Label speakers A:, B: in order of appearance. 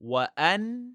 A: وأن